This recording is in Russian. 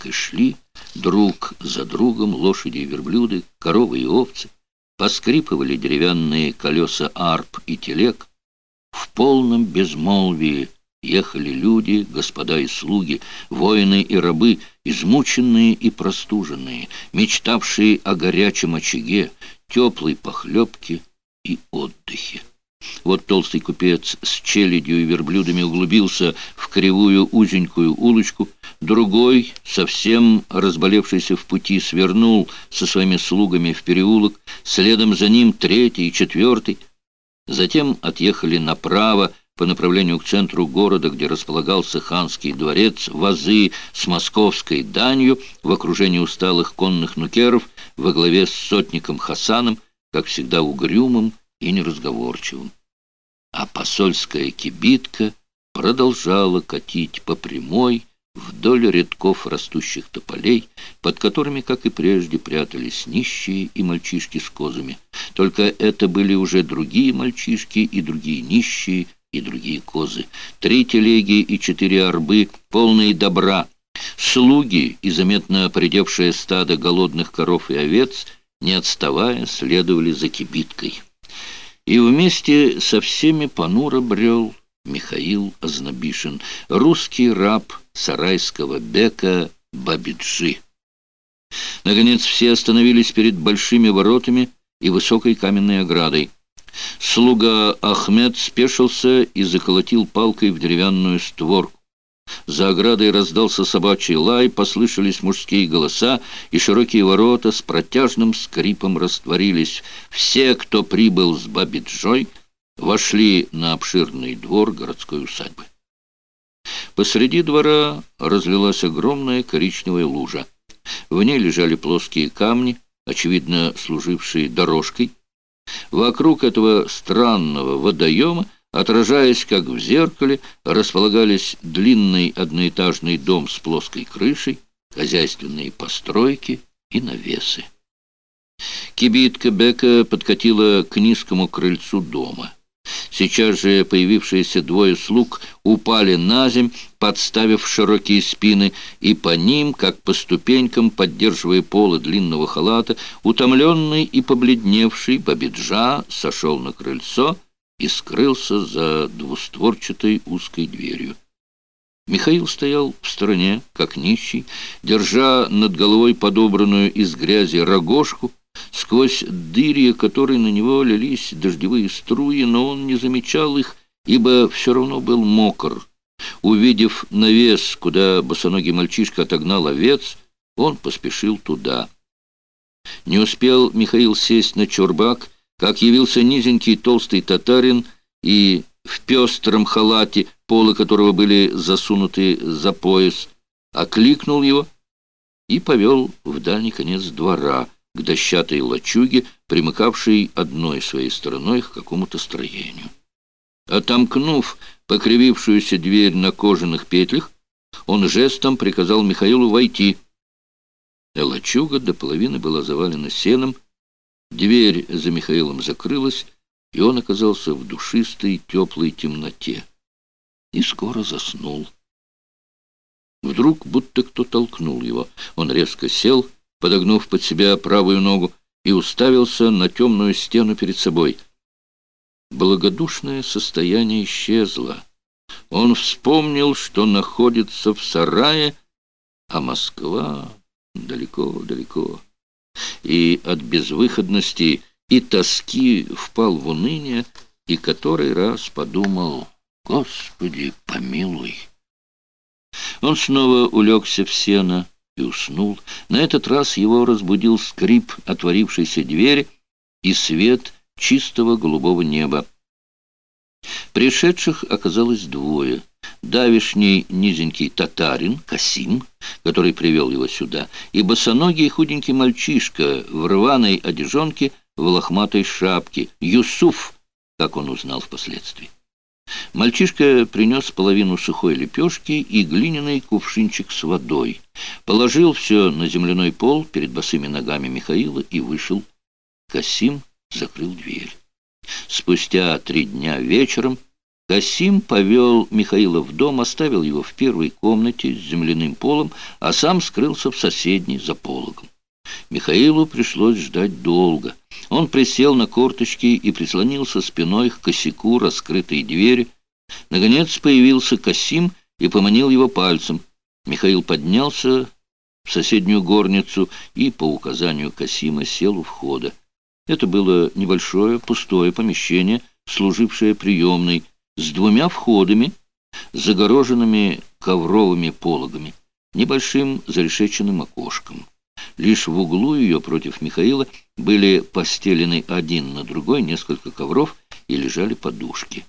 так и шли, друг за другом, лошади и верблюды, коровы и овцы, поскрипывали деревянные колеса арп и телег. В полном безмолвии ехали люди, господа и слуги, воины и рабы, измученные и простуженные, мечтавшие о горячем очаге, теплой похлебке и отдыхе. Вот толстый купец с челядью и верблюдами углубился в кривую узенькую улочку, другой, совсем разболевшийся в пути, свернул со своими слугами в переулок, следом за ним третий и четвертый. Затем отъехали направо по направлению к центру города, где располагался ханский дворец, вазы с московской данью в окружении усталых конных нукеров во главе с сотником Хасаном, как всегда угрюмым и неразговорчивым. А посольская кибитка продолжала катить по прямой вдоль рядков растущих тополей, под которыми, как и прежде, прятались нищие и мальчишки с козами. Только это были уже другие мальчишки и другие нищие и другие козы. Три телеги и четыре арбы, полные добра. Слуги и заметно поредевшее стадо голодных коров и овец, не отставая, следовали за кибиткой. И вместе со всеми понуро брел Михаил Ознобишин, русский раб сарайского бека Бабиджи. Наконец все остановились перед большими воротами и высокой каменной оградой. Слуга Ахмед спешился и заколотил палкой в деревянную створку. За оградой раздался собачий лай, послышались мужские голоса, и широкие ворота с протяжным скрипом растворились. Все, кто прибыл с Бабиджой, вошли на обширный двор городской усадьбы. Посреди двора разлилась огромная коричневая лужа. В ней лежали плоские камни, очевидно служившие дорожкой. Вокруг этого странного водоема Отражаясь, как в зеркале, располагались длинный одноэтажный дом с плоской крышей, хозяйственные постройки и навесы. Кибитка Бека подкатила к низкому крыльцу дома. Сейчас же появившиеся двое слуг упали на земь, подставив широкие спины, и по ним, как по ступенькам, поддерживая полы длинного халата, утомленный и побледневший Бабиджа сошел на крыльцо — и скрылся за двустворчатой узкой дверью. Михаил стоял в стороне, как нищий, держа над головой подобранную из грязи рогожку, сквозь дырья которой на него лились дождевые струи, но он не замечал их, ибо все равно был мокр. Увидев навес, куда босоногий мальчишка отогнал овец, он поспешил туда. Не успел Михаил сесть на чурбак, как явился низенький толстый татарин и в пестром халате, полы которого были засунуты за пояс, окликнул его и повел в дальний конец двора, к дощатой лачуге, примыкавшей одной своей стороной к какому-то строению. Отомкнув покривившуюся дверь на кожаных петлях, он жестом приказал Михаилу войти. Лачуга до половины была завалена сеном, Дверь за Михаилом закрылась, и он оказался в душистой теплой темноте. И скоро заснул. Вдруг будто кто толкнул его. Он резко сел, подогнув под себя правую ногу, и уставился на темную стену перед собой. Благодушное состояние исчезло. Он вспомнил, что находится в сарае, а Москва далеко-далеко и от безвыходности и тоски впал в уныние, и который раз подумал «Господи, помилуй!». Он снова улегся в сено и уснул. На этот раз его разбудил скрип отворившейся двери и свет чистого голубого неба. Пришедших оказалось двое. Давишний низенький татарин, Касим, который привел его сюда, и босоногий худенький мальчишка в рваной одежонке в лохматой шапке, Юсуф, как он узнал впоследствии. Мальчишка принес половину сухой лепешки и глиняный кувшинчик с водой. Положил все на земляной пол перед босыми ногами Михаила и вышел. Касим закрыл дверь. Спустя три дня вечером Касим повел Михаила в дом, оставил его в первой комнате с земляным полом, а сам скрылся в соседней за пологом. Михаилу пришлось ждать долго. Он присел на корточки и прислонился спиной к косяку раскрытой двери. Наконец появился Касим и поманил его пальцем. Михаил поднялся в соседнюю горницу и, по указанию Касима, сел у входа. Это было небольшое пустое помещение, служившее приемной, с двумя входами, загороженными ковровыми пологами, небольшим зарешеченным окошком. Лишь в углу ее против Михаила были постелены один на другой несколько ковров и лежали подушки.